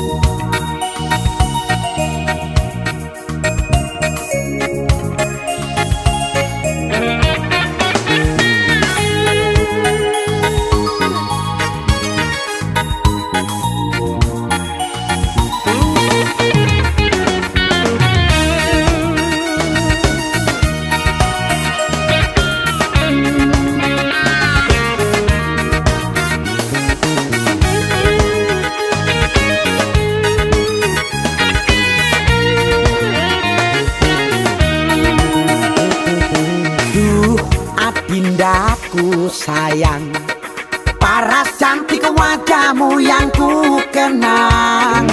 Música sayang. Paras cantik wajahmu yang ku kenang.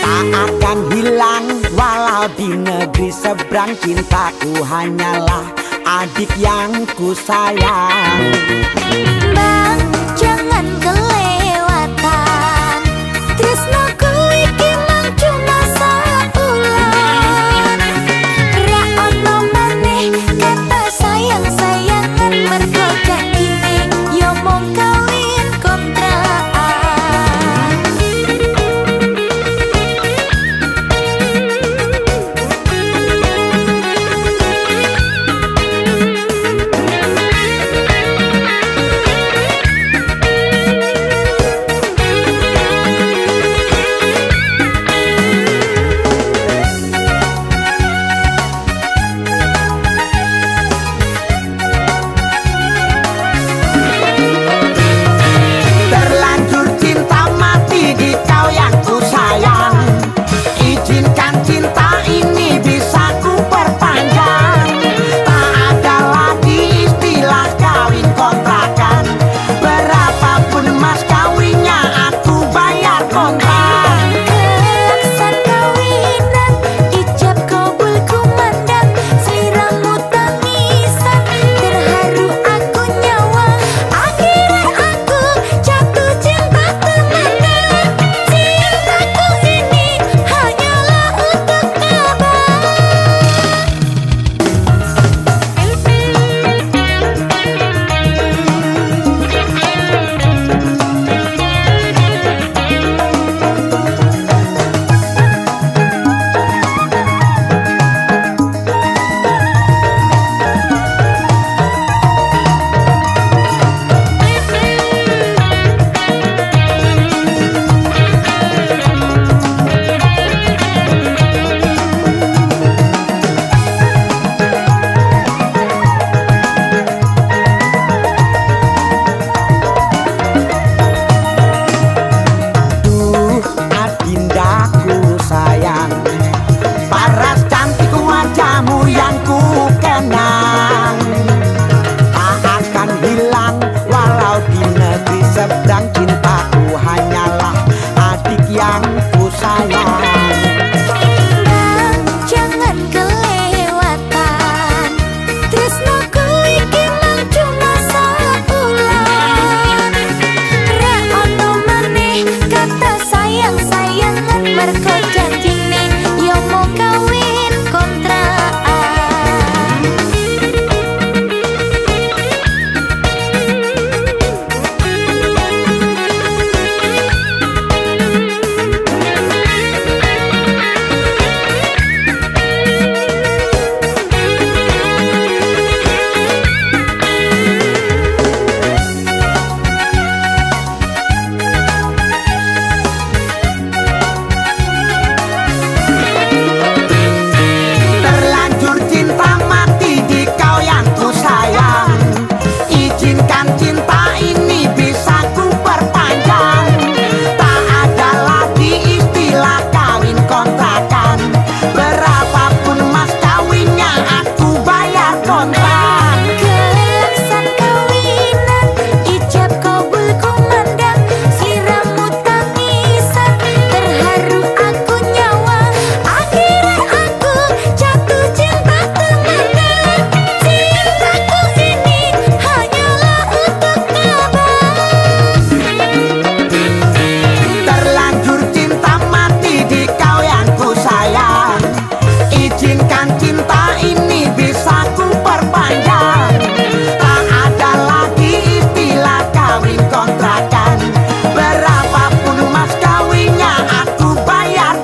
Tak akan hilang walau di negeri seberang Cintaku hanyalah adik yang ku sayang. Bang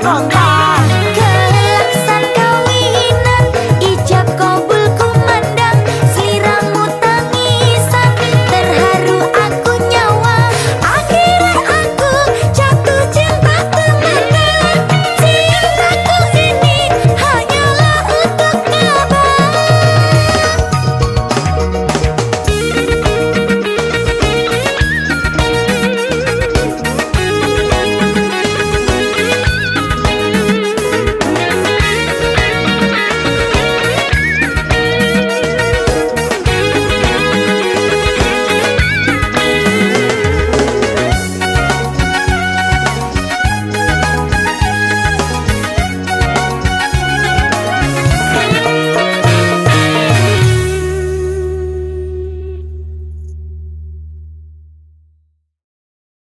건가